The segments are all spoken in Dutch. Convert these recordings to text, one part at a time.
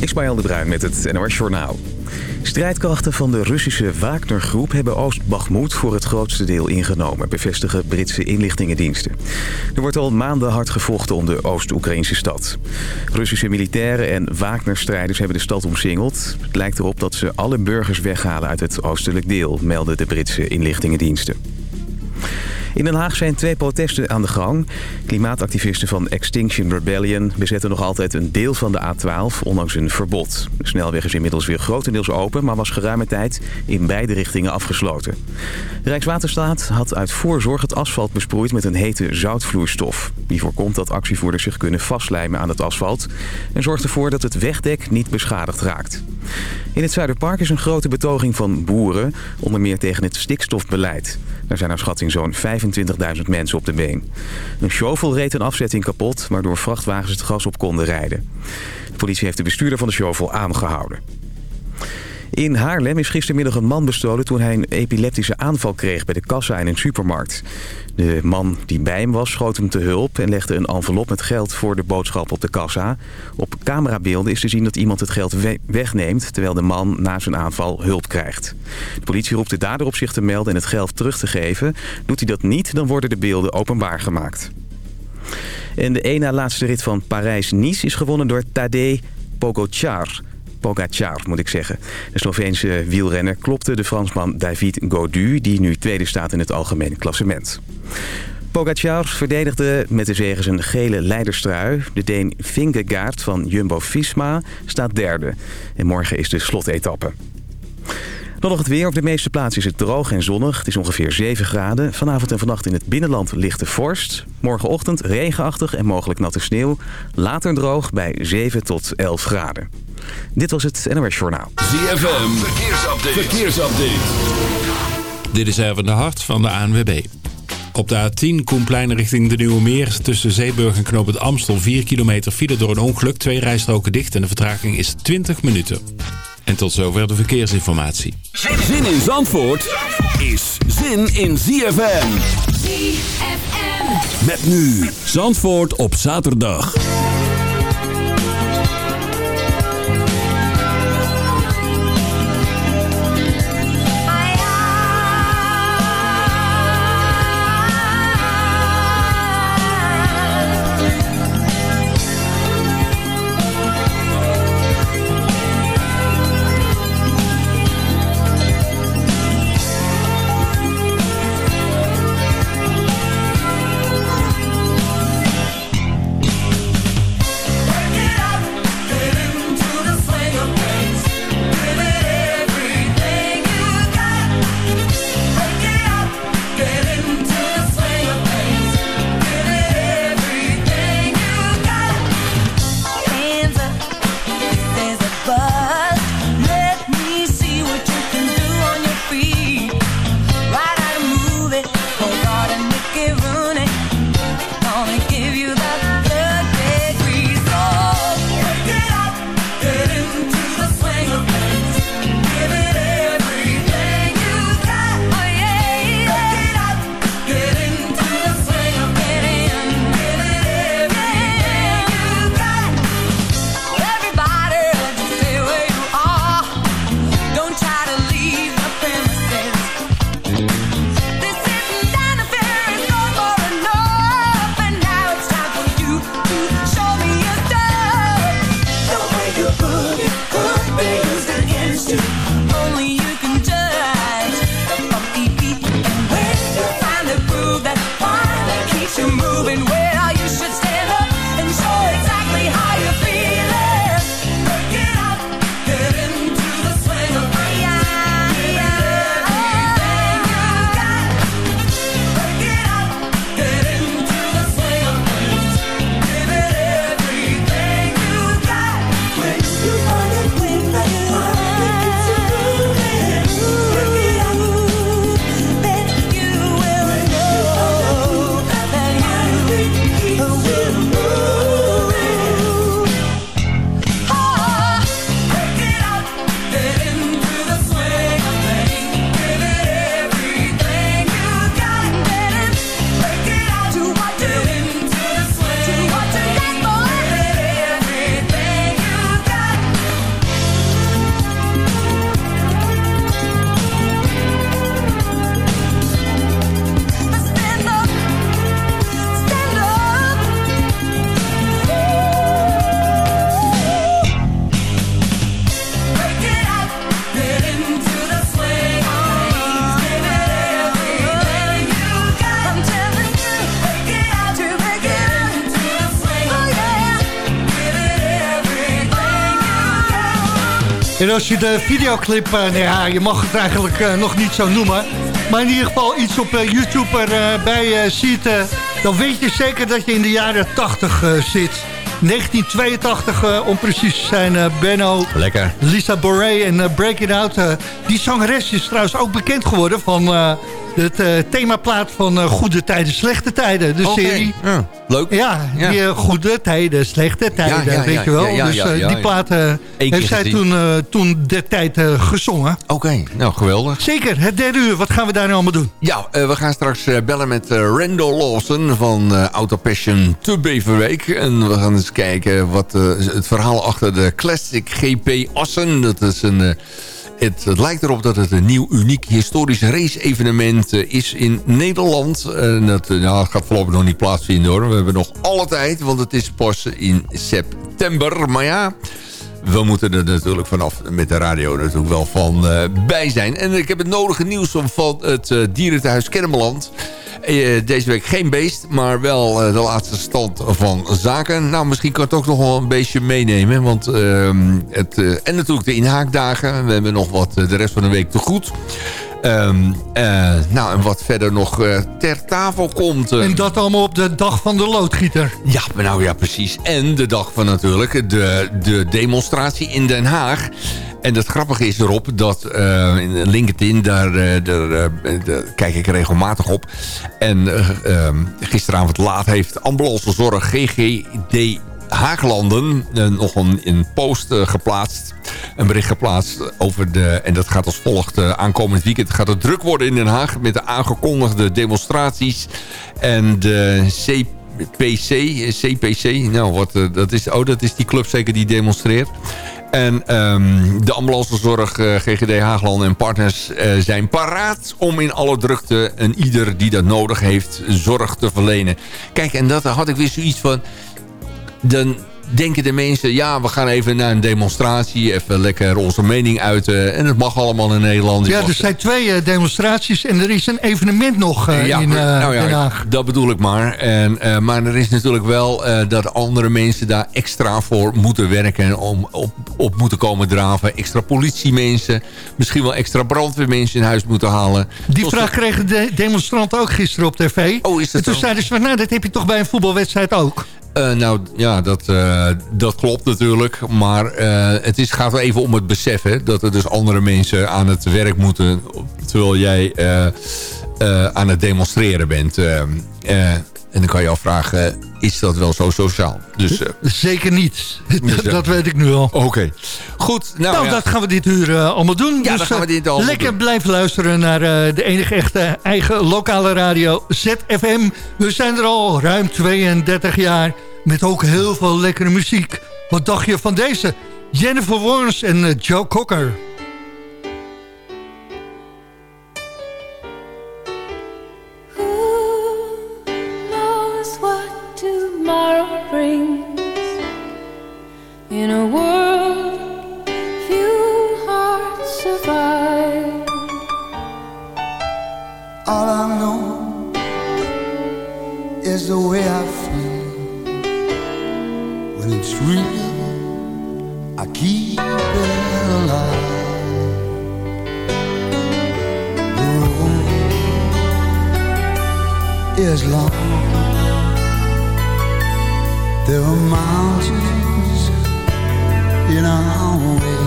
Ismaël de Bruin met het NOS Journaal. Strijdkrachten van de Russische Wagner-groep hebben Oost-Bakhmut voor het grootste deel ingenomen, bevestigen Britse inlichtingendiensten. Er wordt al maanden hard gevochten om de Oost-Oekraïnse stad. Russische militairen en Wagner-strijders hebben de stad omsingeld. Het lijkt erop dat ze alle burgers weghalen uit het oostelijk deel, melden de Britse inlichtingendiensten. In Den Haag zijn twee protesten aan de gang. Klimaatactivisten van Extinction Rebellion bezetten nog altijd een deel van de A12, ondanks een verbod. De snelweg is inmiddels weer grotendeels open, maar was geruime tijd in beide richtingen afgesloten. Rijkswaterstaat had uit voorzorg het asfalt besproeid met een hete zoutvloeistof. Die voorkomt dat actievoerders zich kunnen vastlijmen aan het asfalt... en zorgt ervoor dat het wegdek niet beschadigd raakt. In het Zuiderpark is een grote betoging van boeren, onder meer tegen het stikstofbeleid. Er zijn naar schatting zo'n 25.000 mensen op de been. Een shovel reed een afzetting kapot, waardoor vrachtwagens het gas op konden rijden. De politie heeft de bestuurder van de shovel aangehouden. In Haarlem is gistermiddag een man bestolen toen hij een epileptische aanval kreeg bij de kassa in een supermarkt. De man die bij hem was schoot hem te hulp en legde een envelop met geld voor de boodschap op de kassa. Op camerabeelden is te zien dat iemand het geld wegneemt terwijl de man na zijn aanval hulp krijgt. De politie roept de dader op zich te melden en het geld terug te geven. Doet hij dat niet, dan worden de beelden openbaar gemaakt. En de ene laatste rit van Parijs-Nice is gewonnen door Tadej Pogacar... Pogacar, moet ik zeggen. De Sloveense wielrenner klopte de Fransman David Gaudu... die nu tweede staat in het algemene klassement. Pogacar verdedigde met de zegen zijn gele leiderstrui. De Deen Vingegaard van Jumbo-Visma staat derde. En morgen is de slotetappe. Dan nog het weer. Op de meeste plaatsen is het droog en zonnig. Het is ongeveer 7 graden. Vanavond en vannacht in het binnenland lichte vorst. Morgenochtend regenachtig en mogelijk natte sneeuw. Later droog bij 7 tot 11 graden. Dit was het NOS Journaal. ZFM, verkeersupdate. verkeersupdate. Dit is even de hart van de ANWB. Op de A10 Koenplein richting de Nieuwe Meer tussen Zeeburg en Knoop het Amstel 4 kilometer file door een ongeluk. Twee rijstroken dicht en de vertraging is 20 minuten. En tot zover de verkeersinformatie. Zin in Zandvoort is zin in ZFM. ZFM. Met nu Zandvoort op zaterdag. Als je de videoclip, nou ja, je mag het eigenlijk nog niet zo noemen... maar in ieder geval iets op YouTube erbij ziet... dan weet je zeker dat je in de jaren 80 zit... 1982 om precies te zijn, Benno. Lekker. Lisa Boré en Break It Out. die zangeres is trouwens ook bekend geworden van het uh, themaplaat van uh, Goede Tijden, Slechte Tijden. De serie. Ja, leuk. Ja, ja. Die, uh, Goede Tijden, Slechte Tijden, ja, weet je wel. dus die platen heeft zij toen, toen de tijd gezongen. Oké, okay, nou geweldig. Zeker, het derde uur. Wat gaan we daar nu allemaal doen? Ja, we gaan straks bellen met Randall Lawson van Auto Passion te Beverweek. En we gaan eens kijken wat het verhaal achter de Classic GP Assen. Dat is een het, lijkt erop dat het een nieuw, uniek historisch race-evenement eh, is in Nederland. Dat nou, gaat voorlopig nog niet plaatsvinden hoor. We hebben nog alle tijd, want het is pas in september. Maar ja, we moeten er natuurlijk vanaf met de radio natuurlijk wel van uh, bij zijn. En ik heb het nodige nieuws van het uh, dierenthuis Kennemerland. Uh, deze week geen beest, maar wel de laatste stand van zaken. Nou, misschien kan het ook nog wel een beestje meenemen. Want, ehm, het, en natuurlijk de inhaakdagen. We hebben nog wat de rest van de week te goed. Um, uh, nou, en wat verder nog uh, ter tafel komt. Uh. En dat allemaal op de dag van de loodgieter. Ja, nou ja, precies. En de dag van natuurlijk de, de demonstratie in Den Haag. En het grappige is erop dat in LinkedIn, daar, daar, daar, kijk ik regelmatig op. En ehm, gisteravond laat heeft ambulancezorg GGD Haaglanden nog een, een post geplaatst een bericht geplaatst over de... en dat gaat als volgt. Uh, aankomend weekend gaat het druk worden in Den Haag... met de aangekondigde demonstraties en de CPC... CPC, nou, wat, dat, is, oh, dat is die club zeker die demonstreert. En um, de ambulancezorg, uh, GGD Haagland en partners zijn paraat om in alle drukte en ieder die dat nodig heeft zorg te verlenen. Kijk, en dat had ik weer zoiets van... Dan, denken de mensen... ja, we gaan even naar een demonstratie... even lekker onze mening uiten. En het mag allemaal in Nederland. Ja, er zijn twee uh, demonstraties... en er is een evenement nog uh, ja, in uh, nou ja, Den Haag. Dat bedoel ik maar. En, maar er is natuurlijk wel dat andere mensen daar extra voor moeten werken... om op, op moeten komen draven. Extra politiemensen. Misschien wel extra brandweermensen in huis moeten halen. Die vraag kregen de demonstranten ook gisteren op tv. Oh, is dat en toen zeiden ze van, nou, dat heb je toch bij een voetbalwedstrijd ook? Uh, nou ja, dat, uh, dat klopt natuurlijk. Maar uh, het is, gaat wel even om het beseffen dat er dus andere mensen aan het werk moeten... terwijl jij aan het demonstreren bent. en dan kan je afvragen, is dat wel zo sociaal? Dus, Zeker niet. Dus, dat weet ik nu al. Oké. Goed. Nou, nou ja. dat gaan we dit uur allemaal doen. Ja, dus, dan gaan we dit allemaal Lekker doen. blijf luisteren naar de enige echte eigen lokale radio ZFM. We zijn er al ruim 32 jaar... Met ook heel veel lekkere muziek. Wat dacht je van deze? Jennifer Warnes en uh, Joe Cocker. In a world few hearts survive All I know is the way I feel it's real, I keep it alive. The road is long. There are mountains in our way,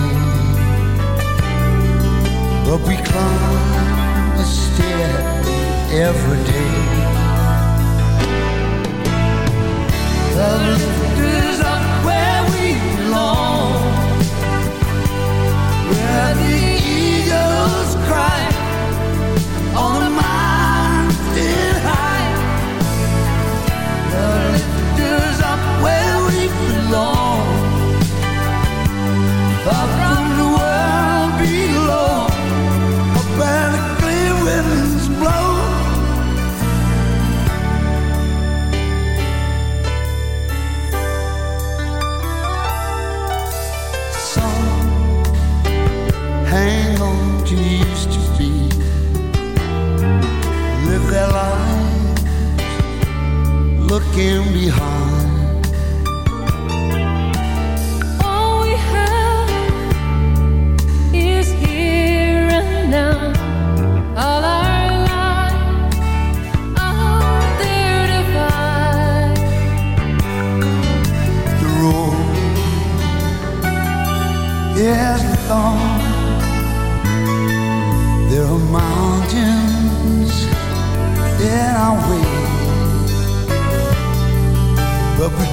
but we climb a stair every day. The on the mountain high. Their lives looking behind.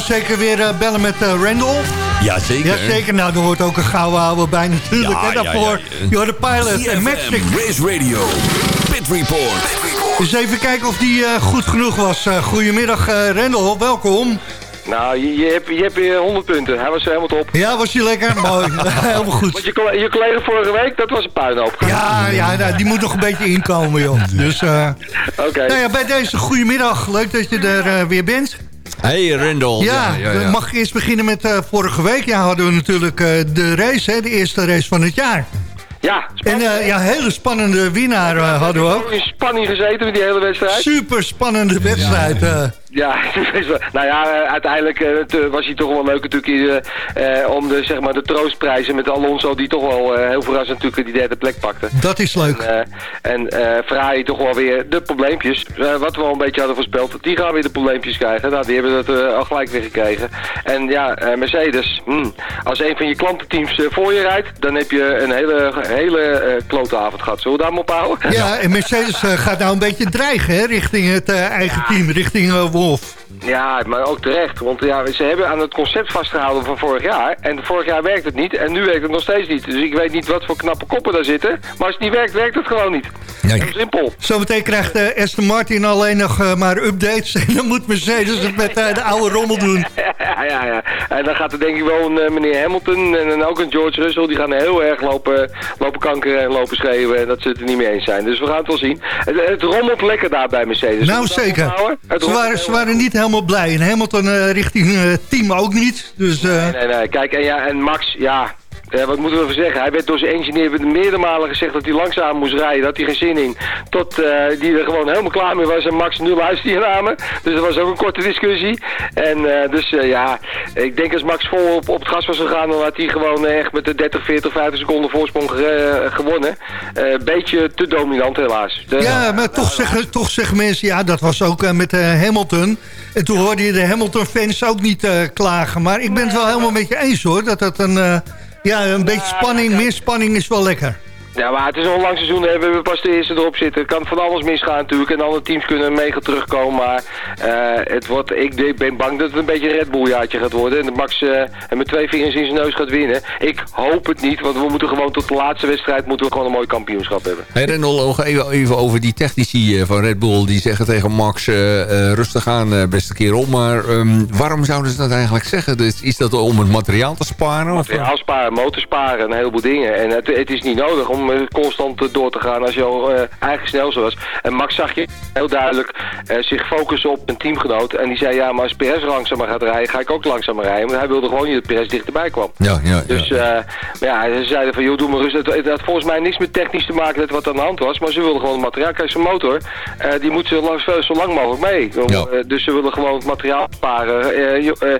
zeker weer eh, bellen met uh, Randall. Ja, zeker. Ja, zeker. Nou, er hoort ook een gouden ouwe bij natuurlijk. En daarvoor, ja, ja, de pilot eh, en Magic. Race Radio, Pit Report. Dus even kijken of die goed genoeg was. goedemiddag, Rendel. Welkom. Nou, je, je, hebt, je hebt weer 100 punten. Hij was helemaal top. Ja, was je lekker? Mooi. helemaal goed. Want je, je collega vorige week, dat was een puinhoop. Ja, ja nou, die moet nog een beetje inkomen, joh. Dus, uh... Nou ja, bij deze goedemiddag. Leuk dat je er weer bent. Hey Rendel. Ja, ja, ja. mag ik eerst beginnen met eh, vorige week? Ja, hadden we natuurlijk eh, de race, hè, de eerste race van het jaar. Ja, En eh, ja, hele spannende winnaar eh, hadden we ook. in spanning gezeten met die hele wedstrijd. Super spannende wedstrijd. eh. Ja, nou ja, uiteindelijk was hij toch wel leuk natuurlijk eh, eh, om de, zeg maar, de troostprijzen met Alonso, die toch wel eh, heel verrassend natuurlijk die derde plek pakte. dat is leuk. En, eh, en eh, Ferrari toch wel weer de probleempjes, eh, wat we al een beetje hadden voorspeld, die gaan weer de probleempjes krijgen. Nou, die hebben dat eh, al gelijk weer gekregen. En ja, eh, Mercedes, hmm, als een van je klantenteams voor je rijdt, dan heb je een hele, hele eh klote avond gehad. Zullen we daar maar op houden? Ja, en Mercedes eh, gaat nou een beetje dreigen hè, richting het eh, eigen team, richting Wolf. Ja, maar ook terecht. Want ja, ze hebben aan het concept vastgehouden van vorig jaar. En vorig jaar werkt het niet. En nu werkt het nog steeds niet. Dus ik weet niet wat voor knappe koppen daar zitten. Maar als het niet werkt, werkt het gewoon niet. Nee. Heel simpel. Zometeen krijgt eh, Aston Martin alleen nog eh, maar updates. En dan moet Mercedes het met eh, de oude rommel doen. Ja, ja, ja. En dan gaat er denk ik wel een meneer Hamilton en, ook een George Russell. Die gaan heel erg lopen, lopen kankeren en lopen schreeuwen. En dat ze het er niet mee eens zijn. Dus we gaan het wel zien. Het, het rommelt lekker daar bij Mercedes. Nou zeker. Ze waren, ze waren niet helemaal blij. En Hamilton eh, richting eh, team ook niet. Dus eh, Nee, nee, nee. Kijk, en, ja, en Max, ja... eh, wat moeten we even zeggen? Hij werd door zijn engineer meerdere malen gezegd dat hij langzaam moest rijden. Dat hij geen zin in. Tot eh, die er gewoon helemaal klaar mee was. En Max nul huisdiernamen. Dus dat was ook een korte discussie. En eh, dus eh, ja, ik denk als Max vol op, op het gas was gegaan... dan had hij gewoon echt met de 30, 40, 50 seconden voorsprong ge- gewonnen. Beetje te dominant helaas. Ja, maar toch zeggen, toch zeggen mensen... ja, dat was ook met Hamilton. En toen hoorde je de Hamilton-fans ook niet klagen. Maar ik ben het wel helemaal met je eens hoor. Dat dat een, ja, een beetje spanning, meer spanning is wel lekker. Ja, maar het is nog een lang seizoen. hè. We hebben pas de eerste erop zitten. Het kan van alles misgaan natuurlijk. En andere teams kunnen mega terugkomen. Maar eh, het wordt, ik, ben bang dat het een beetje een Red Bull jaartje gaat worden. En dat Max en met twee vingers in zijn neus gaat winnen. Ik hoop het niet. Want we moeten gewoon tot de laatste wedstrijd moeten we gewoon een mooi kampioenschap hebben. Hey Rendel, nog even, even over die technici eh, van Red Bull. Die zeggen tegen Max, rustig aan beste kerel. Maar ehm, waarom zouden ze dat eigenlijk zeggen? Dus, is dat om het materiaal te sparen? Of? Materiaal sparen, motor sparen, een heleboel dingen. En het, het is niet nodig om eh, constant door te gaan als je al eh, eigenlijk snel zo was. En Max zag je heel duidelijk eh, zich focussen op een teamgenoot. En die zei, ja, maar als Perez langzamer gaat rijden, ga ik ook langzamer rijden. Want hij wilde gewoon niet dat Perez dichterbij kwam. Ja, ja, Dus ja. maar ja, ze zeiden van, joh, doe maar rustig. Het, het had volgens mij niks met technisch te maken met wat aan de hand was. Maar ze wilden gewoon het materiaal. Kijk, zijn motor, die moet zo lang, zo lang mogelijk mee. Ja. Dus ze willen gewoon het materiaal sparen. Eh,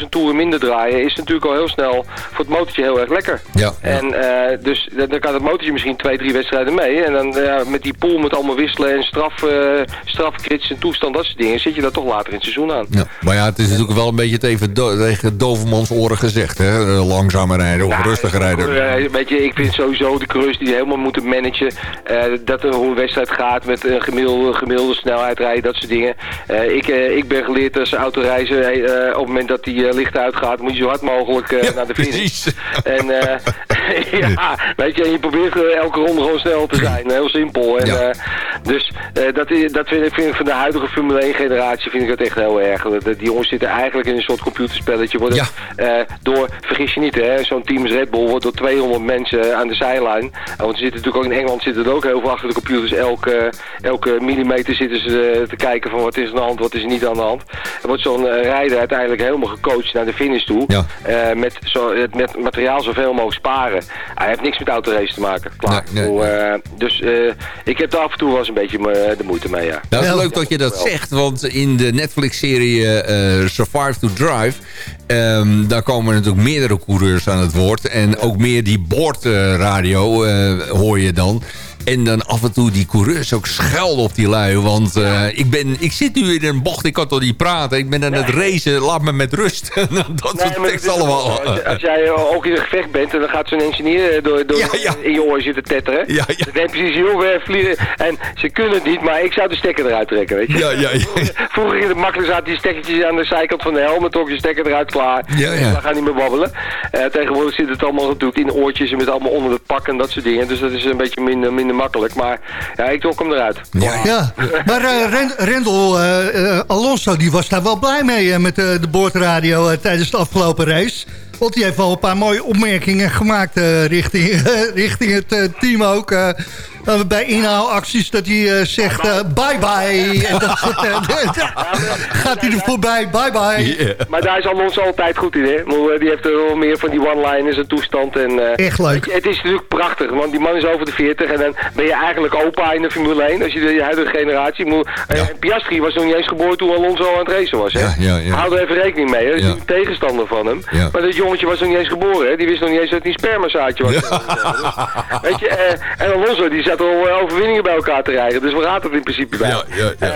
500.000 toeren minder draaien is natuurlijk al heel snel voor het motortje heel erg lekker. Ja, ja. En dus dan dan kan het motortje misschien twee, drie wedstrijden mee. En dan ja, met die pool met allemaal wisselen en straf, eh strafkrits en toestand, dat soort dingen, zit je daar toch later in het seizoen aan. Ja, maar ja, het is natuurlijk wel een beetje het even do tegen dovermans oren gezegd. Hè? Eh, Langzamer rijden of rustiger rijden. eh, weet je, ik vind sowieso de coureurs die helemaal moeten managen. dat er hoe een wedstrijd gaat met een gemiddelde, gemiddelde snelheid rijden, dat soort dingen. Ik, ik ben geleerd als autoreizen. op het moment dat die licht uitgaat, moet je zo hard mogelijk Ja, naar de finish. precies. En ja, weet je, en je probeert eh, elke ronde gewoon snel te zijn. Heel simpel. En, Ja. eh, dus eh, dat, dat vind, ik, vind ik van de huidige Formule 1 generatie vind ik dat echt heel erg. Dat- Die jongens zitten eigenlijk in een soort computerspelletje. Worden, Ja. door, vergis je niet, hè, zo'n team Red Bull wordt door 200 mensen aan de zijlijn. Want ze zitten natuurlijk ook in Engeland zitten er ook heel veel achter de computers. Elke, elke millimeter zitten ze te kijken van wat is aan de hand, wat is er niet aan de hand. Er wordt zo'n rijder uiteindelijk helemaal gecoacht naar de finish toe. Ja. Met, zo, het met materiaal zoveel mogelijk sparen. Hij heeft niks met autorace te maken. Klaar. Nee, nee, Hoe, eh, dus eh, ik heb er af en toe wel eens een beetje me- de moeite mee, ja. Nou, het is leuk dat je dat zegt, want in de Netflix-serie eh, Survive to Drive... ehm, daar komen natuurlijk meerdere coureurs aan het woord. En ook meer die boordradio eh, hoor je dan. En dan af en toe die coureurs ook schelden op die lui. Want eh, ik, ben, ik zit nu in een bocht, ik kan toch niet praten. Ik ben aan het racen, laat me met rust. dat Nee, soort tekst allemaal. Als, als jij eh, ook in een gevecht bent en dan gaat zo'n engineer eh, door, door Ja, ja. in je oor zitten tetteren. Ja, ja. Dan je precies, joh, we vliegen. En ze kunnen het niet, maar ik zou de stekker eruit trekken, weet je. Ja, ja, ja. Vroeger ging het makkelijk, zaten die stekkertjes aan de zijkant van de helm, trok je stekker eruit klaar. Ja, ja. We gaan niet meer babbelen. Eh, tegenwoordig zit het allemaal natuurlijk in oortjes en met allemaal onder het pak en dat soort dingen. Dus dat is een beetje minder, minder makkelijk. Maar ja, ik trok hem eruit. Ja, Ja, maar eh, Ren- Rendel eh, eh, Alonso die was daar wel blij mee met eh, de boordradio tijdens de afgelopen race. Want die heeft wel een paar mooie opmerkingen gemaakt eh, richting, richting het team ook. Bij inhaalacties dat hij eh, zegt eh, bye bye. En dat soort, gaat hij er voorbij, bye bye. Maar daar is Alonso altijd goed in, hè? Eh, Die heeft er wel meer van die one-liners en toestand. En, eh, Echt leuk. Het is natuurlijk prachtig, want die man is over de 40 en dan ben je eigenlijk opa in de Formule 1. Als je de huidige generatie... Piastri was nog niet eens geboren toen Alonso aan het racen was, hè? Ja, ja, ja. Hou er even rekening mee, hè? Dat is Ja. een tegenstander van hem. Ja. Maar dat jongetje was nog niet eens geboren, hè? Die wist nog niet eens dat hij een spermazaadje was. Weet je, eh, en Alonso die zat al eh, overwinningen bij elkaar te rijden. Dus waar gaat het in principe bij? Ja, ja, ja.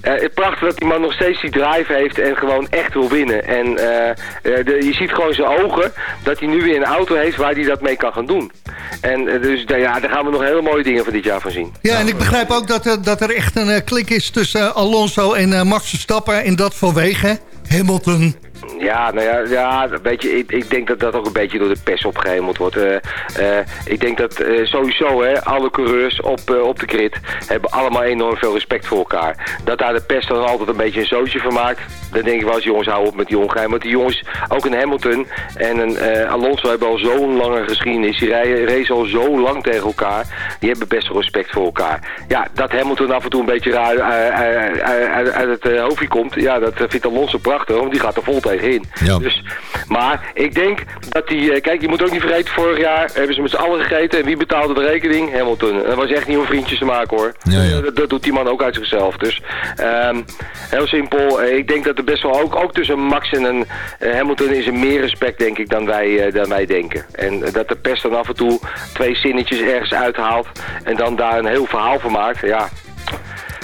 Eh, eh, prachtig dat die man nog steeds die drive heeft en gewoon echt wil winnen. En eh, eh, de, je ziet gewoon zijn ogen dat hij nu weer een auto heeft waar hij dat mee kan gaan doen. En dus daar- ja, daar gaan we nog hele mooie dingen van dit jaar van zien. Ja, en ik begrijp ook dat, er- dat er echt een klik is tussen Alonso en Max Verstappen. En dat vanwege Hamilton. Ja, nou ja, ja weet ik, ik denk dat dat ook een beetje door de pers opgehemeld wordt. Eh, ik denk dat eh, sowieso hè, alle coureurs op, op de grid hebben allemaal enorm veel respect voor elkaar. Dat daar de pers dan altijd een beetje een zootje van maakt, dan denk ik wel eens jongens, hou op met die ongeheim. Want die jongens, ook een Hamilton en een Alonso hebben al zo'n lange geschiedenis. Die rijden, racen al zo lang tegen elkaar. Die hebben best wel respect voor elkaar. Ja, dat Hamilton af en toe een beetje raar uit, het hoofdje komt, ja, dat vindt Alonso prachtig, want die gaat er vol tegen in. Ja. Dus, maar ik denk dat die... eh, kijk, je moet ook niet vergeten, vorig jaar hebben ze met z'n allen gegeten. En wie betaalde de rekening? Hamilton. Dat was echt niet om vriendjes te maken hoor. Ja, ja. Dat, dat doet die man ook uit zichzelf. Dus ehm, heel simpel. Eh, ik denk dat er best wel ook, ook tussen Max en een, eh, Hamilton is er meer respect denk ik dan wij, dan wij denken. En dat de pers dan af en toe twee zinnetjes ergens uithaalt. En dan daar een heel verhaal van maakt. Ja,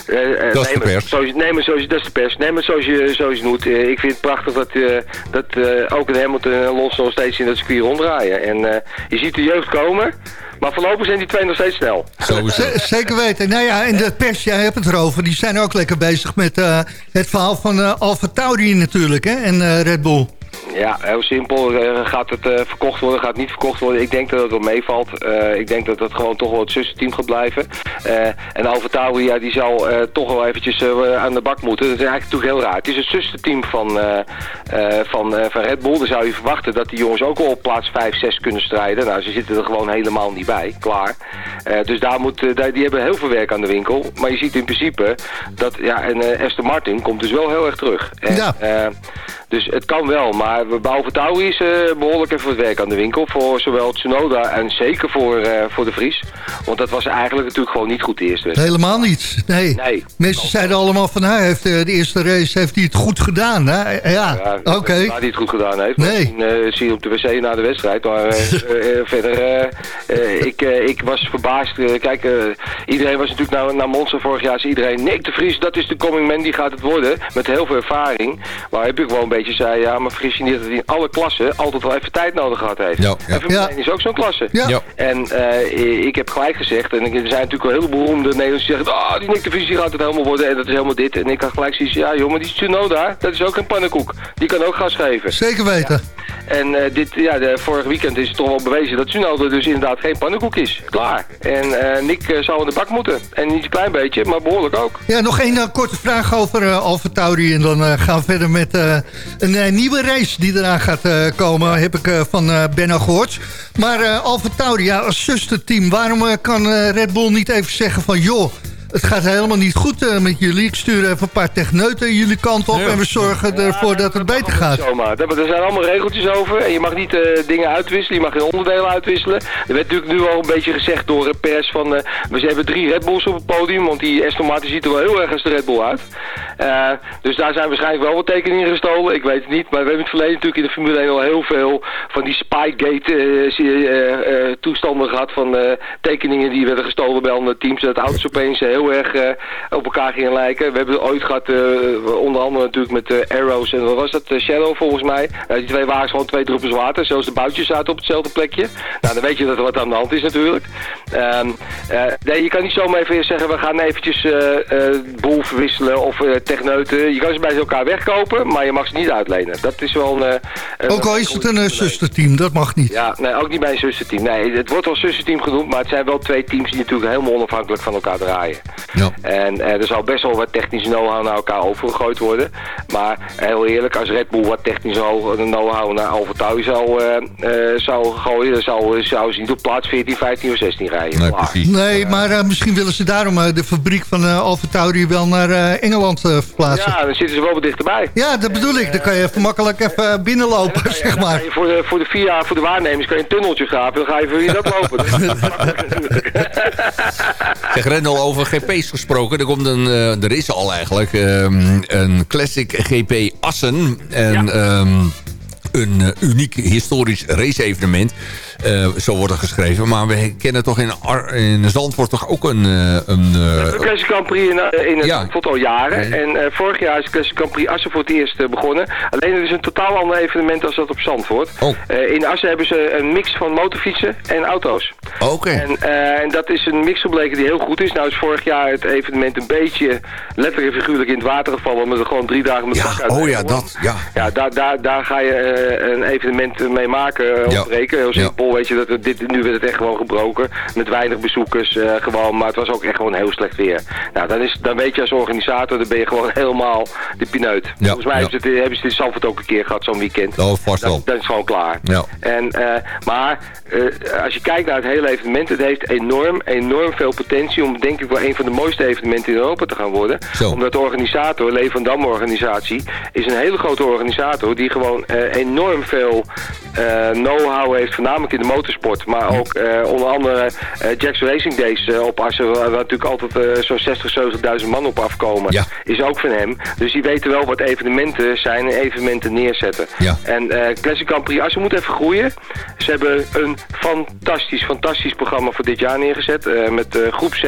eh, eh, Dat is de pers. zoals- neem het zoals, dat is de pers. Neem het zoals je, zoals je het moet. Eh, ik vind het prachtig dat, eh, dat eh, ook een Hamilton en Alonso nog steeds in dat circuit ronddraaien. En eh, je ziet de jeugd komen, maar voorlopig zijn die twee nog steeds snel. Sowieso. Z- zeker weten. Nou ja, en de pers, jij hebt het erover. Die zijn ook lekker bezig met eh, het verhaal van Alfa Tauri natuurlijk. Hè? En eh, Red Bull. Ja, heel simpel. Eh, gaat het eh, verkocht worden, gaat het niet verkocht worden? Ik denk dat het wel meevalt. Eh, ik denk dat het gewoon toch wel het zussenteam gaat blijven. En Alfa ja, die zal toch wel eventjes aan de bak moeten. Dat is eigenlijk natuurlijk heel raar. Het is het zussenteam van, van, van Red Bull. Dan zou je verwachten dat die jongens ook wel op plaats 5, 6 kunnen strijden. Nou, ze zitten er gewoon helemaal niet bij. Klaar. Dus daar moet, die hebben heel veel werk aan de winkel. Maar je ziet in principe dat, ja, en Aston Martin komt dus wel heel erg terug. En, Ja. Dus het kan wel, maar we bouwen Tauri is eh, behoorlijk even wat werk aan de winkel. Voor zowel Tsunoda en zeker voor, eh, voor de Vries. Want dat was eigenlijk natuurlijk gewoon niet goed de eerste wedstrijd. Helemaal niet. Nee. Nee. Mensen zeiden allemaal van, hij heeft eh, de eerste race heeft hij het goed gedaan. Hè? Ja, Ja, oké. Dat hij het goed gedaan heeft. Nee. Zie je op de wc na de wedstrijd. Maar verder, ik, ik was verbaasd. Kijk, iedereen was natuurlijk naar, naar Monster vorig jaar. Zei iedereen, Nick de Vries, dat is de coming man, die gaat het worden. Met heel veel ervaring. Maar heb ik wel een beetje zei, ja, maar vergis je niet dat hij in alle klassen altijd wel even tijd nodig gehad heeft. Ja, ja. En Formule Ja. 1 is ook zo'n klasse. Ja. Ja. En eh, ik heb gelijk gezegd, en er zijn natuurlijk wel heel beroemde Nederlanders die zeggen, ah, die Nick de Vries die gaat het helemaal worden en dat is helemaal dit. En ik had gelijk zoiets, ja joh, maar die Tsunoda, dat is ook een pannenkoek. Die kan ook gas geven. Zeker weten. En eh, dit, ja, de, vorig weekend is het toch wel bewezen dat Tsunoda dus inderdaad geen pannenkoek is. Klaar. En eh, Nick zou in de bak moeten. En niet een klein beetje, maar behoorlijk ook. Ja, nog één korte vraag over Alfa Tauri. En dan gaan we verder met eh, een eh, nieuwe race die eraan gaat eh, komen. Heb ik eh, van Benno gehoord. Maar eh Alfa Tauri, ja, als zusterteam. Waarom kan Red Bull niet even zeggen van... joh, het gaat helemaal niet goed eh, met jullie. Ik stuur even een paar techneuten jullie kant op. Ja. En we zorgen ervoor dat het beter gaat. Zomaar. Er zijn allemaal regeltjes over. En je mag niet eh, dingen uitwisselen. Je mag geen onderdelen uitwisselen. Er werd natuurlijk nu al een beetje gezegd door de pers van... eh, we hebben drie Red Bulls op het podium. Want die Aston Martin ziet er wel heel erg als de Red Bull uit. Eh, dus daar zijn waarschijnlijk wel wat tekeningen gestolen. Ik weet het niet. Maar we hebben in het verleden natuurlijk in de Formule 1 al heel veel... van die Spygate eh, eh, eh, toestanden gehad. Van eh, tekeningen die werden gestolen bij andere teams. Dat auto's opeens heel erg eh, op elkaar gingen lijken. We hebben ooit gehad, eh, onder andere natuurlijk met eh, Arrows en wat was dat? Shadow volgens mij. Die twee waren gewoon twee druppels water. Zelfs de boutjes zaten op hetzelfde plekje. Nou, dan weet je dat er wat aan de hand is natuurlijk. Ehm, eh, nee, je kan niet zomaar even zeggen, we gaan eventjes boel verwisselen of techneuten. Je kan ze bij elkaar wegkopen, maar je mag ze niet uitlenen. Dat is wel een... een Ook al is het een zusterteam, dat mag niet. ja, nee, ook niet bij een zussenteam. Nee, het wordt wel zussenteam genoemd, maar het zijn wel twee teams die natuurlijk helemaal onafhankelijk van elkaar draaien. Ja. En eh, er zal best wel wat technische know-how naar elkaar overgegooid worden. Maar heel eerlijk, als Red Bull wat technische know-how naar Alfa Tauri zou, eh, eh, zou gooien... dan zou, zou ze niet op plaats 14, 15 of 16 rijden. Nee, precies. Nee, maar eh, misschien willen ze daarom eh, de fabriek van uh, Alfa Tauri wel naar eh, Engeland eh, verplaatsen. Ja. Ja, dan zitten ze wel wat dichterbij. dat bedoel ik. Dan kan je even makkelijk even binnenlopen, Ja, zeg maar. voor, de, voor de vier jaar voor de waarnemers kan je een tunneltje graven. Dan ga je voor je dat lopen. Zeg Rendel, over GP's gesproken. Er, komt een, eh, er is al eigenlijk ehm, een Classic GP Assen. En Ja. ehm, een eh, uniek historisch race-evenement. Eh, zo wordt er geschreven. Maar we kennen toch in, Ar in Zandvoort toch ook een... eh, een eh, De Classic Grand Prix in, in het Ja. Zandvoort al jaren. Nee. En vorig jaar is de Classic Grand Prix Assen voor het eerst begonnen. Alleen het is een totaal ander evenement als dat op Zandvoort. Oh. In Assen hebben ze een mix van motorfietsen en auto's. Oké. En, en dat is een mix gebleken die heel goed is. Nou is vorig jaar het evenement een beetje letterlijk en figuurlijk in het water gevallen. Omdat er gewoon drie dagen met Ja, uit oh ja, dat. Ja. Ja, daar, daar, daar ga je een evenement mee maken, uh, Ja. ontbreken. Heel simpel, weet je, dat het, dit, nu werd het echt gewoon gebroken. Met weinig bezoekers eh, gewoon, maar het was ook echt gewoon heel slecht weer. Nou, dan, is, dan weet je als organisator, dan ben je gewoon helemaal de pineut. Volgens mij ja. hebben ze het, hebben ze het in Zandvoort ook een keer gehad, zo'n weekend. Oh, vast wel. dan is het gewoon klaar. Ja. En, eh, maar eh, als je kijkt naar het hele evenement, het heeft enorm, enorm veel potentie om denk ik wel een van de mooiste evenementen in Europa te gaan worden. Zo. Omdat de organisator, Lee van Damme organisatie, is een hele grote organisator die gewoon eh, enorm veel eh, know-how heeft, voornamelijk in de motorsport. Maar ook eh, onder andere eh Jackson Racing Days eh, op Assen, waar, natuurlijk altijd zo'n 60, 70.000 man op afkomen, Ja. is ook van hem. Dus die weten wel wat evenementen zijn en evenementen neerzetten. Ja. En Classic Grand Prix Assen moet even groeien. Ze hebben een fantastisch, fantastisch programma voor dit jaar neergezet. met Groep C,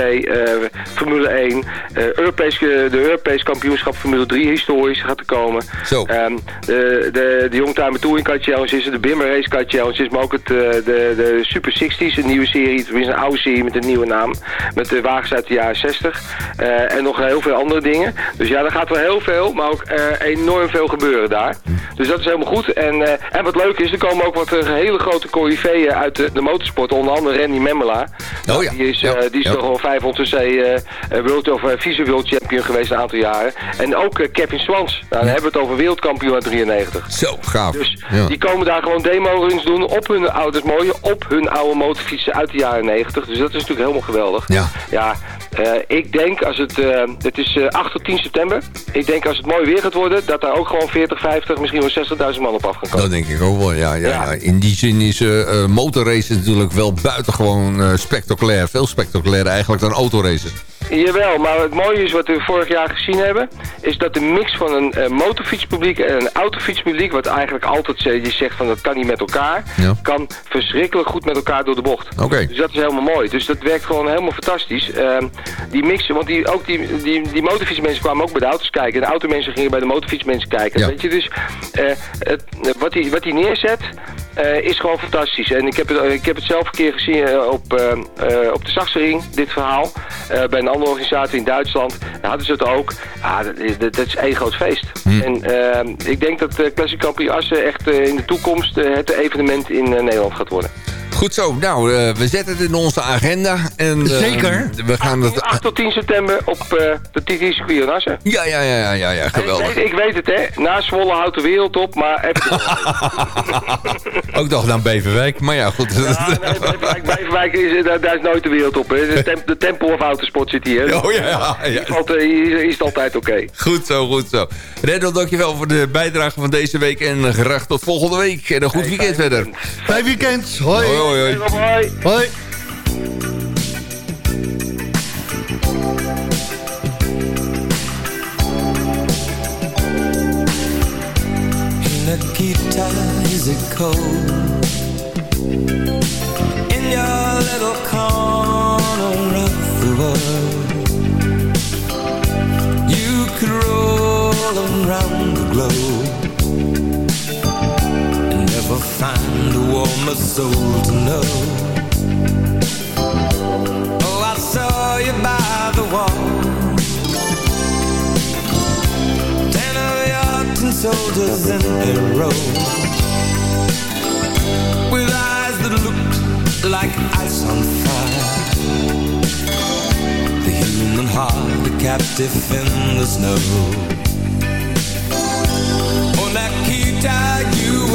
Formule 1, eh Europees, de Europees kampioenschap Formule 3 historisch gaat er komen. Zo. Ehm, de, de, de Youngtimer Touring Car Challenge is er, de Bimmer Race Car Challenge is, maar ook het, de, de Super 60s, een nieuwe serie, tenminste een oude serie met een nieuwe naam. Met de wagens uit de jaren 60. eh, en nog heel veel andere dingen. Dus ja, er gaat wel heel veel, maar ook eh, enorm veel gebeuren daar. Dus dat is helemaal goed. En, eh, en wat leuk is, er komen ook wat hele grote coryfeeën uit de, de motorsport. Onder andere Randy Memela. Oh ja. Die is, Ja. die is Ja. toch al 500 cc World of Vice World Champion geweest een aantal jaren. En ook Kevin Swans. Nou, dan hebben we het over wereldkampioen uit 93. Zo, gaaf. Dus die komen daar gewoon demo-runs doen op hun ouders mooie, op hun oude motorfietsen uit de jaren 90. Dus dat is natuurlijk helemaal geweldig. Ja. Ja, eh, ik denk als het, eh, het is eh, 8 tot 10 september. Ik denk als het mooi weer gaat worden, dat daar ook gewoon 40, 50, misschien wel 60.000 man op af gaan komen. Dat denk ik ook wel, ja. ja. In die zin is eh eh, motorrace natuurlijk wel buitengewoon eh spectaculair. Veel spectaculairder eigenlijk dan autoraces. Jawel, maar het mooie is wat we vorig jaar gezien hebben, is dat de mix van een eh, motorfietspubliek en een autofietspubliek, wat eigenlijk altijd je zegt van dat kan niet met elkaar, Ja. kan verschrikkelijk goed met elkaar door de bocht. Oké. Dus dat is helemaal mooi. Dus dat werkt gewoon helemaal fantastisch. Ehm, die mix, want die, ook die, die, die motorfietsmensen kwamen ook bij de auto's kijken. De automensen gingen bij de motorfietsmensen kijken. Ja. Weet je, dus eh, het, wat hij wat die neerzet, eh, is gewoon fantastisch. En ik heb het, ik heb het zelf een keer gezien op, op de Sachsenring, dit verhaal. bij een andere organisatie in Duitsland. Daar hadden ze het ook. Ah, dat, dat, dat is één groot feest. En eh, ik denk dat uh, Classic Grand Prix Assen echt eh, in de toekomst eh, het evenement in eh, Nederland gaat worden. Goed zo. Nou, eh, we zetten het in onze agenda. En, eh, Zeker. We gaan het... 8 tot 10 september op eh, de TT Circuit in Assen. Ja, ja, ja, ja, ja, ja, geweldig. ik weet het, hè. Na Zwolle houdt de wereld op, maar even... Ook nog naar Beverwijk. Maar ja, goed. Ja, nee, Beverwijk, Beverwijk is, daar, daar is nooit de wereld op, hè. De, temp, de tempel of autosport zit hier. Oh ja, ja, ja. Valt, hier is het altijd oké. Goed zo, goed zo. Rendel, dankjewel voor de bijdrage van deze week. En graag tot volgende week. En een goed weekend verder. Fijn weekend. Hoi. Hoi, hoi, hoi. Hoi. Hoi. Nikita, is it cold? In your little corner of the world You could roll around the globe And never find a warmer soul to know. Oh, I saw you by the wall. Ten of your soldiers in a row With eyes that looked like ice on fire. The human heart captive in the snow. Oh, Nikita, you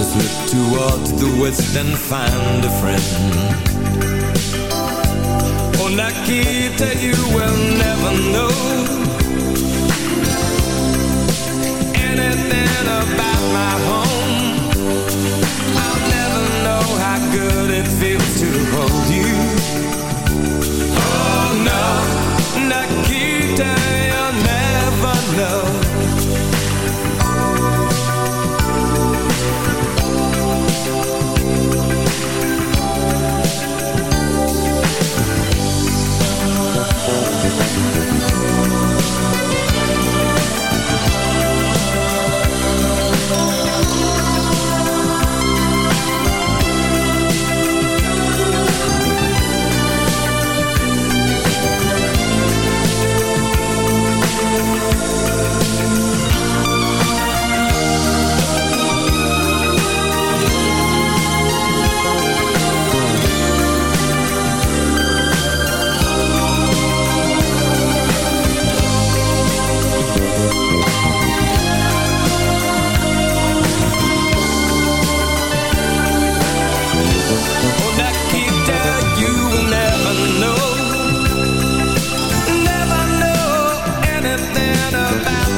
Just look towards the west and find a friend. Oh, Nikita, you will never know Anything about my home. I'll never know how good it feels to hold you. Oh no,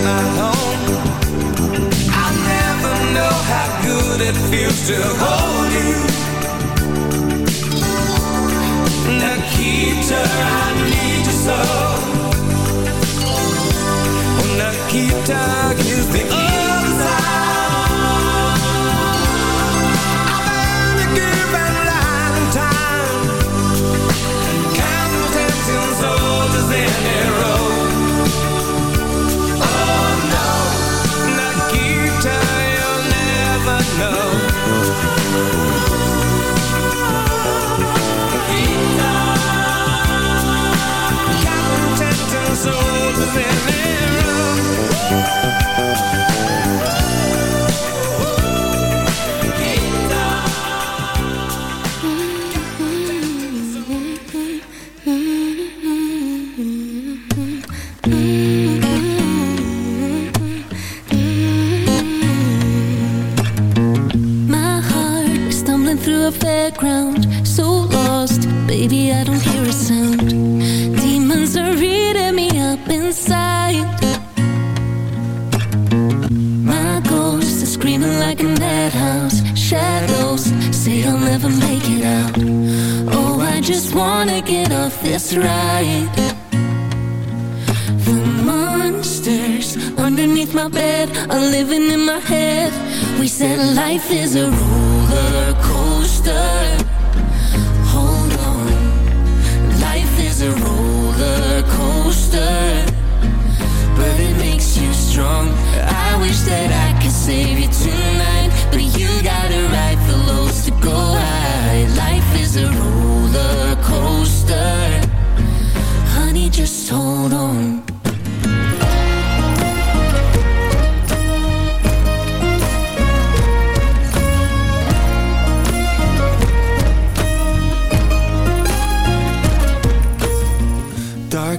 my home. I'll never know how good it feels to hold you. Nikita, I need you so. Nikita, is the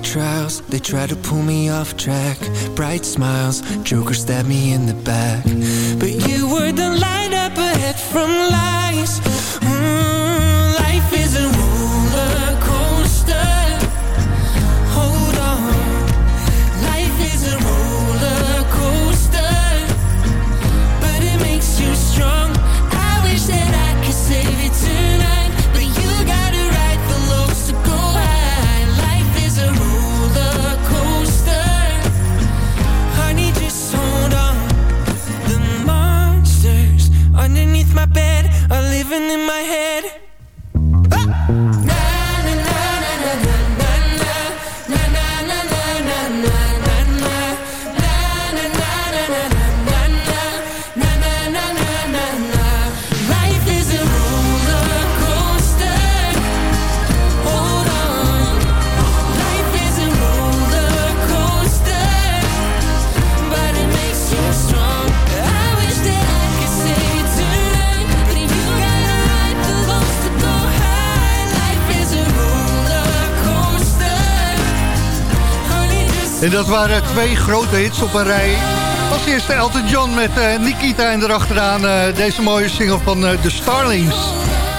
try to pull me off track. Bright smiles, Joker stabbed me in the back. But you were the light up ahead from lies. Dat waren twee grote hits op een rij. Als eerste Elton John met eh, Nikita en erachteraan eh, deze mooie single van eh, The Starlings.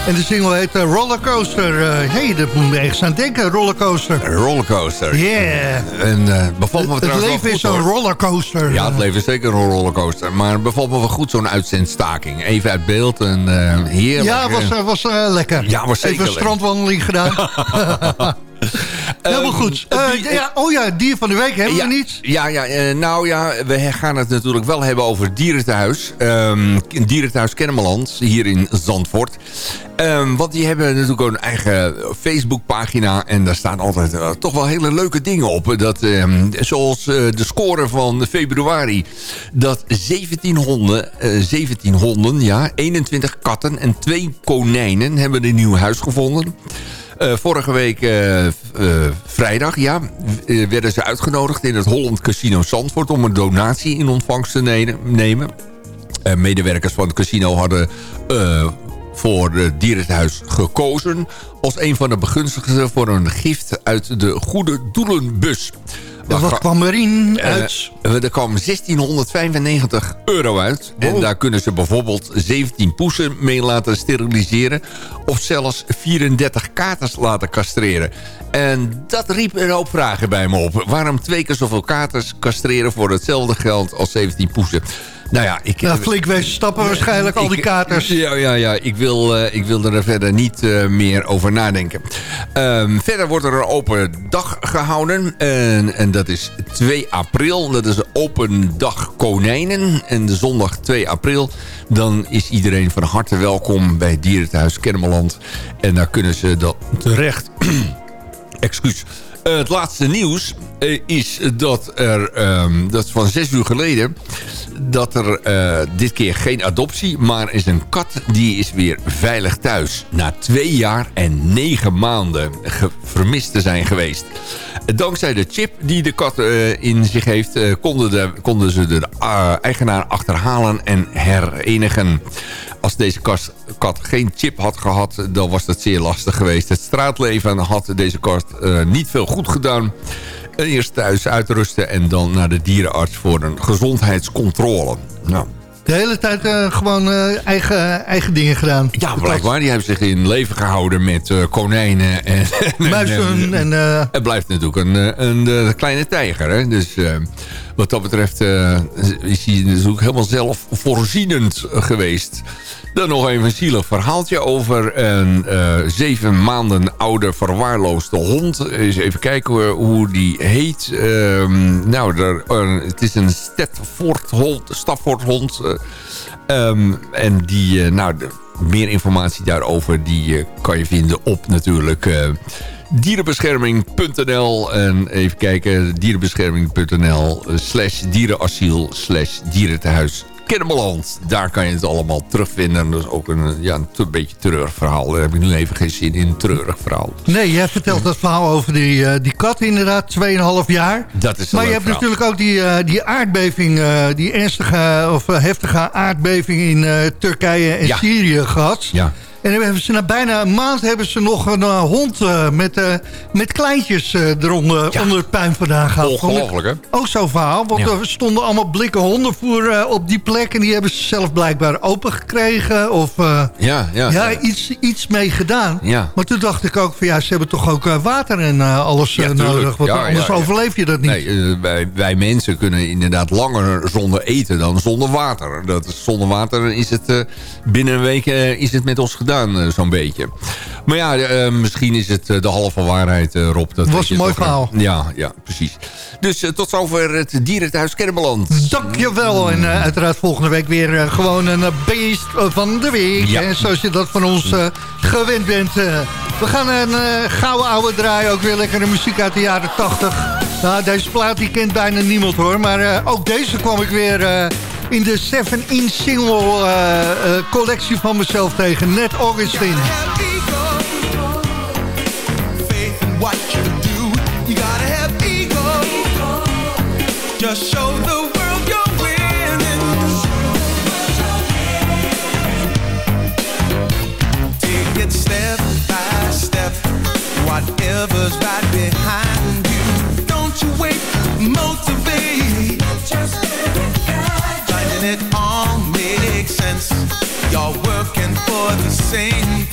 En de single heet Rollercoaster. Hé, hey, dat moet me ergens aan denken, Rollercoaster. Een rollercoaster. Yeah. En bevalt me Het wel leven goed, is een hoor. rollercoaster. Ja, het leven is zeker een rollercoaster. Maar het bevalt me wel goed zo'n uitzendstaking. Even uit beeld en heerlijk. Ja, was, was lekker. Ja, was zeker Even een strandwandeling gedaan. Helemaal Ehm, goed. Eh, ja, oh ja, dier van de week hebben we niet. Ja, ja eh, nou ja, we gaan het natuurlijk wel hebben over het dierentehuis. Ehm dierentehuis Kennemerland, hier in Zandvoort. Ehm, want die hebben natuurlijk ook een eigen Facebookpagina. En daar staan altijd eh, toch wel hele leuke dingen op. Dat, ehm, zoals eh, de score van februari. Dat 17 honden, eh, 17 honden, ja, 21 katten en 2 konijnen hebben een nieuw huis gevonden. Eh, vorige week eh, eh, vrijdag ja, werden ze uitgenodigd in het Holland Casino Zandvoort... om een donatie in ontvangst te ne- nemen. Medewerkers van het casino hadden voor het dierenhuis gekozen... als een van de begunstigden voor een gift uit de Goede Doelenbus. En wat kwam erin Eh, uit? er kwam 1695 euro uit. En Oh. daar kunnen ze bijvoorbeeld 17 poesen mee laten steriliseren. Of zelfs 34 katers laten castreren. En dat riep een hoop vragen bij me op. Waarom twee keer zoveel katers castreren voor hetzelfde geld als 17 poesen? Nou ja, ik... Ja, flink wezen stappen waarschijnlijk, al die katers. Ja, ja, ja. Ik, wil, eh, ik wil er verder niet eh, meer over nadenken. Ehm, verder wordt er een open dag gehouden. En, en dat is 2 april. Dat is een open dag konijnen. En de zondag 2 april. Dan is iedereen van harte welkom bij Dierenthuis Kennemerland. En daar kunnen ze dan terecht. Excuus. Eh, het laatste nieuws eh, is dat er, ehm, dat van zes uur geleden... dat er eh, dit keer geen adoptie, maar is een kat die is weer veilig thuis. Na twee jaar en negen maanden vermist te zijn geweest. Dankzij de chip die de kat in zich heeft... konden, de, konden ze de eigenaar achterhalen en herenigen. Als deze kat geen chip had gehad, dan was dat zeer lastig geweest. Het straatleven had deze kat eh, niet veel goed gedaan. Eerst thuis uitrusten en dan naar de dierenarts voor een gezondheidscontrole. Nou, De hele tijd eh, gewoon eh, eigen, eigen dingen gedaan. ja, blijkbaar. Die heeft zich in leven gehouden met eh, konijnen en... Muizen en... eh, Het blijft natuurlijk een, een, kleine tijger. Hè? Dus wat dat betreft is hij natuurlijk helemaal zelfvoorzienend geweest. Dan nog even een zielig verhaaltje over een eh, zeven maanden oude verwaarloosde hond. Eens even kijken hoe, die heet. Ehm, nou, eh, het is een Stedforthond, Staffordhond. eh, ehm, en die, nou, de- meer informatie daarover die kan je vinden op natuurlijk... dierenbescherming.nl en even kijken, dierenbescherming.nl slash dierenasiel slash dierentehuis Kennemerland. Daar kan je het allemaal terugvinden. Dat is ook een, ja, een beetje treurig verhaal. Daar heb ik nu even geen zin in, een treurig verhaal. nee, jij vertelt dat verhaal over die, eh, die kat inderdaad, 2,5 jaar. Dat is Maar je hebt verhaal. natuurlijk ook die, eh, die aardbeving, eh, die ernstige of heftige aardbeving in Turkije en Ja. Syrië gehad. Ja. En hebben ze na bijna een maand hebben ze nog een eh, hond eh, met, eh, met kleintjes eronder Ja. onder het puin vandaan gehaald. Ongelooflijk, hè? Ook zo'n verhaal, want Ja. er stonden allemaal blikken hondenvoer op die plek... en die hebben ze zelf blijkbaar open gekregen of Ja, ja. ja, iets, iets mee gedaan. Ja. Maar toen dacht ik ook van ja, ze hebben toch ook water en alles nodig... want Ja, anders overleef je dat niet. Nee, wij, wij mensen kunnen inderdaad langer zonder eten dan zonder water. Dat zonder water is het binnen een week is het met ons gedaan, eh, zo'n beetje. Maar ja, eh, misschien is het eh, de halve waarheid, Rob. Dat Was een mooi toch, verhaal. Ja, ja, precies. Dus tot zover het dierenthuis Kennemerland. Dankjewel. En uiteraard volgende week weer gewoon een beest van de week. Ja. Zoals je dat van ons gewend bent. we gaan een gouden oude draaien. Ook weer lekkere muziek uit de jaren 80. Nou, deze plaat die kent bijna niemand hoor. Maar ook deze kwam ik weer in de 7-inch single eh, eh, collectie van mezelf tegen. Net Augustine. in for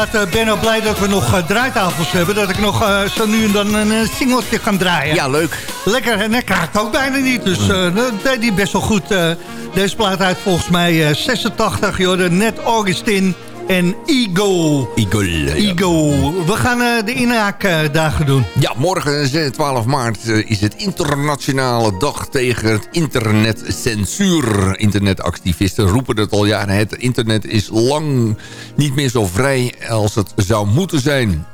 Inderdaad, eh, ben ook blij dat we nog eh, draaitafels hebben. Dat ik nog eh, zo nu en dan een singeltje kan draaien. Ja, leuk. Lekker, en dat ik ook bijna niet. Dus dat deed die best wel goed. deze plaat uit volgens mij eh, 86. Joh, de Net Augustin en Ego. Eagle. Ego. We gaan eh, de inhaakdagen doen. Ja, morgen eh, 12 maart eh, is het internationale dag tegen het internetcensuur. Internetactivisten roepen het al jaren. Het internet is lang niet meer zo vrij als het zou moeten zijn.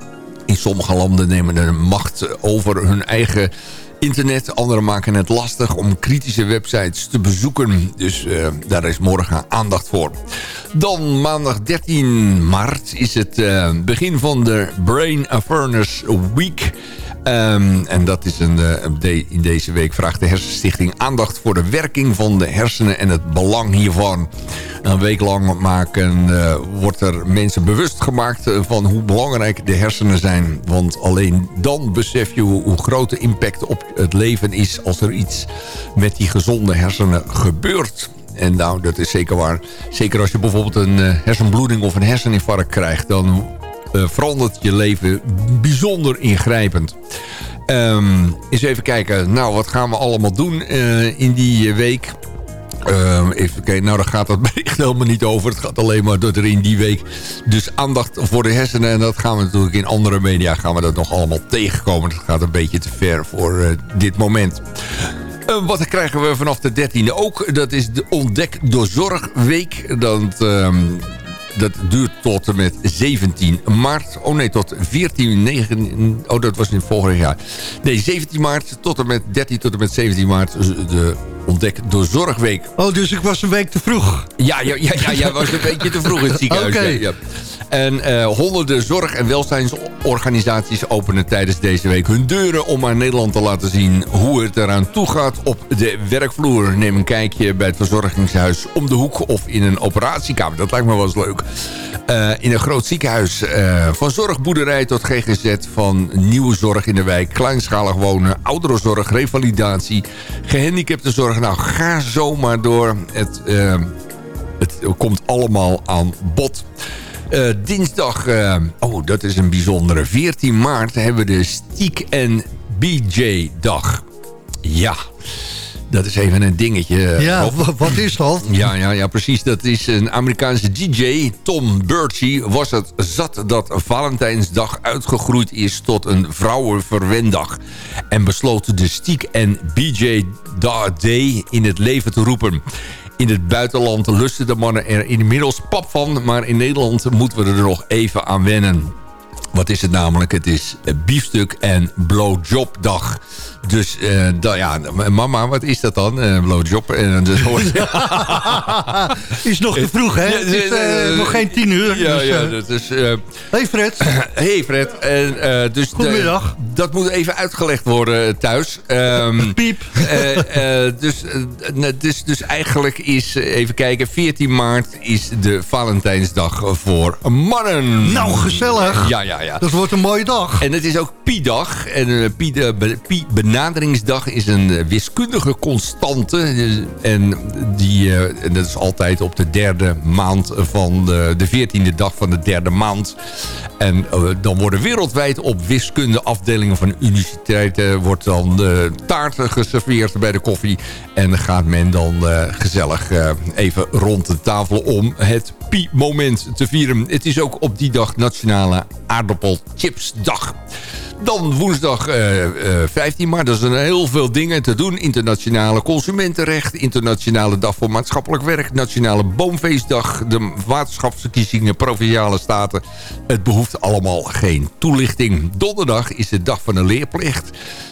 In sommige landen nemen de macht over hun eigen internet. Anderen maken het lastig om kritische websites te bezoeken. Dus eh, daar is morgen aandacht voor. Dan maandag 13 maart is het eh, begin van de Brain Awareness Week. Ehm, en dat is een, eh, een de- in deze week vraagt de Hersenstichting aandacht voor de werking van de hersenen en het belang hiervan. Een week lang maken, eh, wordt er mensen bewust gemaakt eh, van hoe belangrijk de hersenen zijn. Want alleen dan besef je hoe, hoe groot de impact op het leven is... als er iets met die gezonde hersenen gebeurt. En nou, dat is zeker waar. Zeker als je bijvoorbeeld een eh, hersenbloeding of een herseninfarct krijgt... dan eh, verandert je leven bijzonder ingrijpend. Ehm, eens even kijken, nou, wat gaan we allemaal doen eh, in die week... Ehm, even kijken, nou daar gaat het bericht helemaal niet over. Het gaat alleen maar dat er in die week dus aandacht voor de hersenen. En dat gaan we natuurlijk in andere media gaan we dat nog allemaal tegenkomen. Dat gaat een beetje te ver voor eh, dit moment. Eh, wat krijgen we vanaf de 13e ook? Dat is de Ontdek door Zorgweek. Dat, ehm, dat duurt tot en met 17 maart. Oh nee, tot 14, 9... Oh, dat was in het volgende jaar. Nee, 17 maart tot en met 13 tot en met 17 maart. dus De Ontdek door Zorgweek. Oh, dus ik was een week te vroeg. Ja, ja, ja, ja jij was een beetje te vroeg in het ziekenhuis. Oké. ja, ja. En eh, honderden zorg- en welzijnsorganisaties openen tijdens deze week hun deuren... om aan Nederland te laten zien hoe het eraan toe gaat op de werkvloer. Neem een kijkje bij het verzorgingshuis om de hoek of in een operatiekamer. Dat lijkt me wel eens leuk. Eh, in een groot ziekenhuis. eh, van zorgboerderij tot GGZ. Van nieuwe zorg in de wijk. Kleinschalig wonen. Ouderenzorg. Revalidatie. Gehandicaptenzorg. Nou, ga zomaar door. Het, het komt allemaal aan bod. Eh, dinsdag, eh, oh dat is een bijzondere. 14 maart hebben we de Stiek en BJ dag. Ja, dat is even een dingetje. eh, Ja, wat is dat? Ja, ja, ja, precies. Dat is een Amerikaanse DJ, Tom Birchie, was het zat dat Valentijnsdag uitgegroeid is tot een vrouwenverwendag. En besloot de Stiek en BJ Da- Day in het leven te roepen. In het buitenland lusten de mannen er inmiddels pap van, maar in Nederland moeten we er nog even aan wennen. Wat is het namelijk? Het is eh, biefstuk en blowjobdag. Dus eh, da- ja, mama, wat is dat dan? Eh blowjob. En dus hoort Is nog te vroeg, hè? Het is eh, eh, nog geen tien uur. Ja, dus, ja, eh, dat is... eh, hey Fred, hey Fred. En, eh, dus de- Goedemiddag. dat moet even uitgelegd worden eh, thuis. Ehm, piep. eh, eh, dus, eh, nou, dus, dus eigenlijk is, eh, even kijken, 14 maart is de Valentijnsdag voor mannen. Nou, gezellig. Ja, ja, ja. Dat wordt een mooie dag. En het is ook Pi-dag. En eh, Pi, Pi-benaderingsdag is een eh, wiskundige constante. Dus- En, die, eh, dat is altijd op de derde maand van de, de veertiende dag van de derde maand. En eh, dan worden wereldwijd op wiskundeafdelingen van universiteiten... wordt dan taart geserveerd bij de koffie. En dan gaat men dan eh, gezellig eh, even rond de tafel om het Pi-moment te vieren. Het is ook op die dag Nationale Aardappelchipsdag. Dan woensdag eh, eh, 15 maart. Dat zijn heel veel dingen te doen. Internationale Consumentenrecht. Internationale Dag voor Maatschappelijk Werk. Nationale Boomfeestdag. De waterschapsverkiezingen. Provinciale Staten. Het behoeft allemaal geen toelichting. Donderdag is de dag van de leerplicht.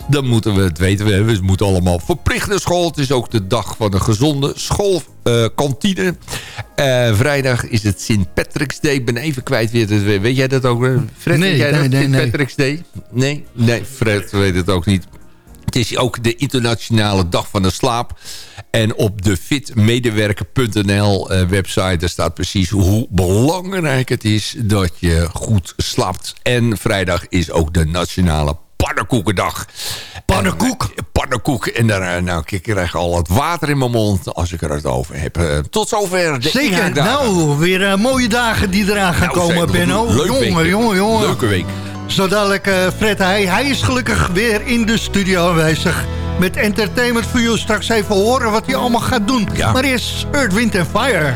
Dan moeten we het weten. We, moeten allemaal verplicht naar school. Het is ook de dag van een gezonde schoolkantine. Eh, vrijdag is het Sint Patrick's Day. Ik ben even kwijt is. Weet jij dat ook? eh, Fred, Nee, weet jij nee, dat? nee, Sint. Patrick's Day? Nee? Nee, Fred weet het ook niet. Het is ook de internationale dag van de slaap. En op de fitmedewerker.nl eh, website... daar staat precies hoe belangrijk het is dat je goed slaapt. En vrijdag is ook de nationale pannenkoekendag. Pannenkoek? En, pannenkoek. En daar eh, nou, ik krijg al het water in mijn mond als ik er het over heb. Eh, tot zover de Zeker. Nou, weer eh, mooie dagen die eraan gaan Nou, komen. Benno. Leuk jongen, weekje. jongen, jongen. Leuke week. Zo dadelijk eh, Fred, hij, hij is gelukkig weer in de studio aanwezig. Met Entertainment for You. Straks even horen wat hij allemaal gaat doen. Ja. Maar eerst Earth, Wind Fire.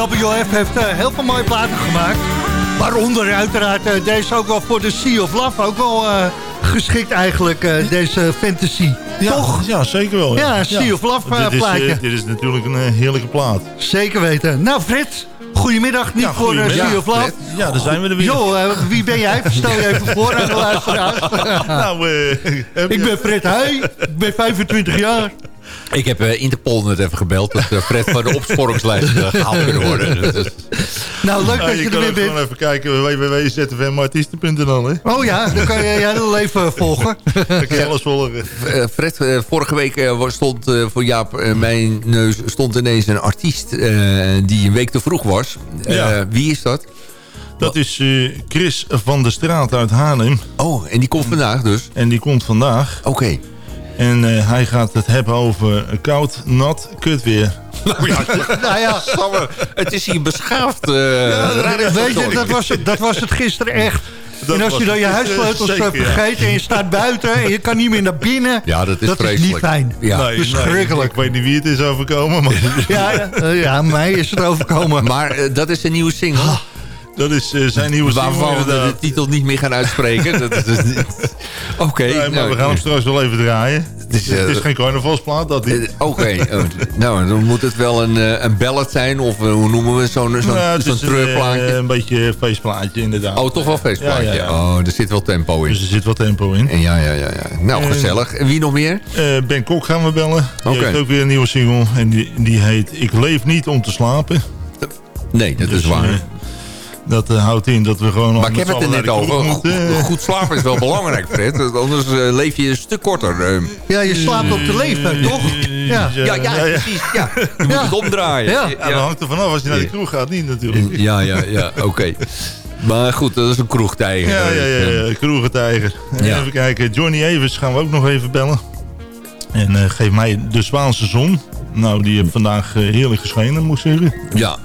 IWF heeft eh, heel veel mooie platen gemaakt. Waaronder uiteraard eh, deze ook wel voor de Sea of Love. Ook wel eh, geschikt eigenlijk, deze fantasy. Ja, Toch? Ja, zeker wel. Ja, Ja, Sea of Love, dit, is, plaatje. dit is natuurlijk een heerlijke plaat. Zeker weten. Nou Fred, goedemiddag. Niet voor uh, Sea of Love. Ja, daar zijn we er weer. Jo, wie ben jij? Stel je even voor aan de luisteraars. nou, Ik ben Fred Heij. Ik ben 25 jaar. Ik heb eh, Interpol net even gebeld dat uh, Fred van de opsporingslijst uh, gehaald kunnen worden. Dus, Nou, leuk Ja, dat je, je er weer bent. gewoon even kijken www.zfmartiesten.nl. Oh ja, dan kan je jij dan even volgen. Dan kan je alles volgen. Fred, uh, vorige week uh, stond uh, voor Jaap uh, mijn neus stond ineens een artiest die een week te vroeg was. Ja. wie is dat? Dat is uh, Chris van der Straat uit Haarlem. Oh, en die komt vandaag dus? En die komt vandaag. Oké. Okay. En uh, hij gaat het hebben over koud, nat, kut weer. Nou ja, nou ja het is hier beschaafd. Uh, ja, weet je, dat was, het, dat was het gisteren echt. Dat en als je dan je huissleutels zeker, vergeet ja. en je staat buiten en je kan niet meer naar binnen. Ja, dat is, dat is niet fijn. Ja. Nee, Verschrikkelijk. Nee, ik weet niet wie het is overkomen. Maar... Ja, ja, mij is het overkomen. Maar uh, dat is een nieuwe single. Dat is uh, zijn nieuwe Waarvan we de titel niet meer gaan uitspreken. dus. Oké. Okay, nee, maar nou, we gaan hem straks wel even draaien. Het is, uh, het is geen carnavalsplaat, dat niet. Uh, Oké. Okay. nou, dan moet het wel een, een ballad zijn. Of hoe noemen we zo'n zo nou, zo treurplaatje? Een, een beetje feestplaatje, inderdaad. Oh, toch wel feestplaatje. Ja, ja, ja. Oh, er zit wel tempo in. Dus er zit wel tempo in. Ja, ja, ja. ja. Nou, gezellig. En wie nog meer? ben Kok gaan we bellen. Die okay. heeft ook weer een nieuwe single. En die, die heet Ik leef niet om te slapen. Nee, dat dus, is waar. Dat eh, houdt in dat we gewoon... Maar ik heb het er net over. Goed, moeten. goed slapen is wel belangrijk, Fred. Anders eh, leef je een stuk korter. eh. Ja, je slaapt op de leeftijd, toch? Ja. ja, ja, precies. Ja. Je moet Ja. het omdraaien. Ja. Ja, dat hangt er vanaf als je naar de kroeg gaat, niet natuurlijk. Ja, ja, ja, oké. Maar goed, dat is een kroegtijger. Ja, ja, ja, ja. kroegentijger. Ja. Even kijken, Johnny Evers gaan we ook nog even bellen. En eh, geef mij de Zwaanse zon. Nou, die heeft vandaag heerlijk geschenen, moet ik zeggen. Ja,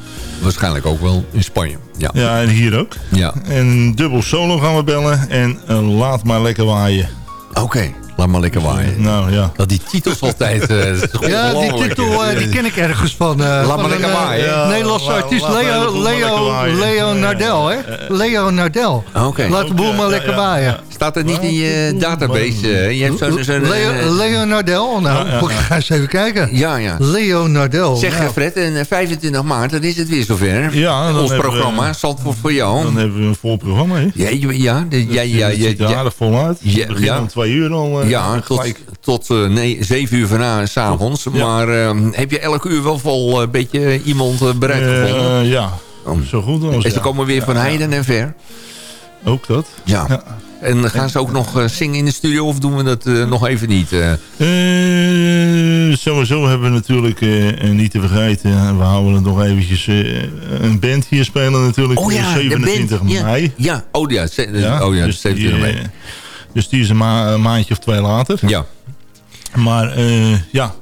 waarschijnlijk ook wel in Spanje. Ja. Ja, en hier ook. Ja. En dubbel solo gaan we bellen. En eh, laat maar lekker waaien. Oké, laat maar lekker waaien. Nou ja. Dat die titels altijd... eh, toch Ja, die titel eh, die ken ik ergens van. eh, Laat van maar lekker waaien. Ja, Nederlandse artiest Leo, Leo, Nardel, hè? Leo Nardel. Oké. Laat de boel maar ja, lekker ja, waaien. Staat het niet in je database? je hebt zo'n... zo'n, eh, Leo, Leo Nardel? Nou, ja, moet ik ga eens even kijken. ja, ja. Leo Nardel. Zeg Nou, Fred, en eh, 25 maart, dan is het weer zover. Ja, dan Ons programma, Zandvoort voor jou. Dan hebben we een vol programma, hè? Ja, je- ja, de- ja, ja, Het ja, ziet er ja, aardig vol uit. Ja, We beginnen ja. Eh, ja, tot, tot eh, nee, 7 uur vanavond, s'avonds. Ja. Maar eh, heb je elk uur wel vol een beetje iemand eh, bereid Eh, gevonden? ja, zo goed als En ze komen weer van heiden en ver. Ook dat. Ja. En gaan ze ook nog eh, zingen in de studio of doen we dat eh, nog even niet? eh? Eh, sowieso hebben we natuurlijk, eh, eh, niet te vergeten, we houden het nog eventjes, eh, een band hier spelen natuurlijk. Oh ja, op de 27 band. Ja, mei. ja, oh ja, Ja, oh ja dus, die, 27 mei. Dus die is een, ma- een maandje of twee later. Ja. Maar eh, ja,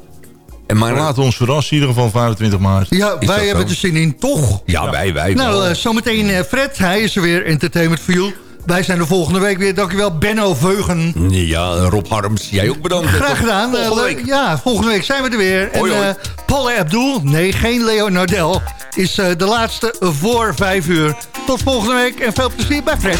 En maar, we laten ons verrassen in ieder geval 25 maart. Ja, Is wij hebben zo? er zin in, toch? ja, wij, wij wel. Nou, eh, zometeen eh, Fred. Hij is er weer, Entertainment for You. Wij zijn er volgende week weer. Dankjewel, Benno Veugen. Ja, Rob Harms, jij ook bedankt. Graag gedaan. Volgende leuk. week. ja, volgende week zijn we er weer. Hoi, en hoi. eh Paul Abdul, nee, geen Leo Nardel, is eh, de laatste voor vijf uur. Tot volgende week en veel plezier bij Fred.